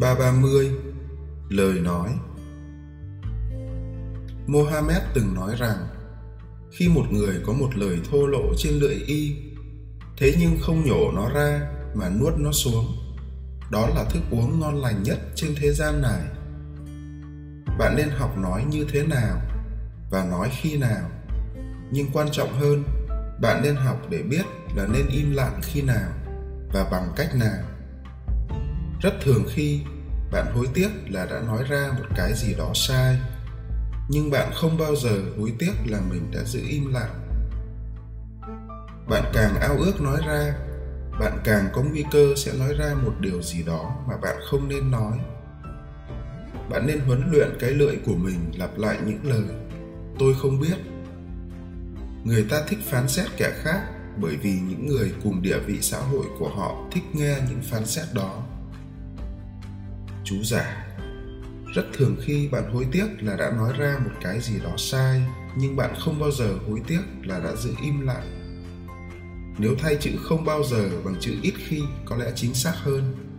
330 Lời nói. Mohammed từng nói rằng, khi một người có một lời thô lỗ trên lưỡi y, thế nhưng không nhổ nó ra mà nuốt nó xuống, đó là thức uống ngon lành nhất trên thế gian này. Bạn nên học nói như thế nào và nói khi nào, nhưng quan trọng hơn, bạn nên học để biết là nên im lặng khi nào và bằng cách nào rất thường khi bạn hối tiếc là đã nói ra một cái gì đó sai, nhưng bạn không bao giờ hối tiếc là mình đã giữ im lặng. Bạn càng ao ước nói ra, bạn càng có nguy cơ sẽ nói ra một điều gì đó mà bạn không nên nói. Bạn nên huấn luyện cái lưỡi của mình lặp lại những lời, tôi không biết. Người ta thích phán xét kẻ khác bởi vì những người cùng địa vị xã hội của họ thích nghe những phán xét đó chú giả. Rất thường khi bạn hối tiếc là đã nói ra một cái gì đó sai, nhưng bạn không bao giờ hối tiếc là đã giữ im lặng. Nếu thay chữ không bao giờ bằng chữ ít khi có lẽ chính xác hơn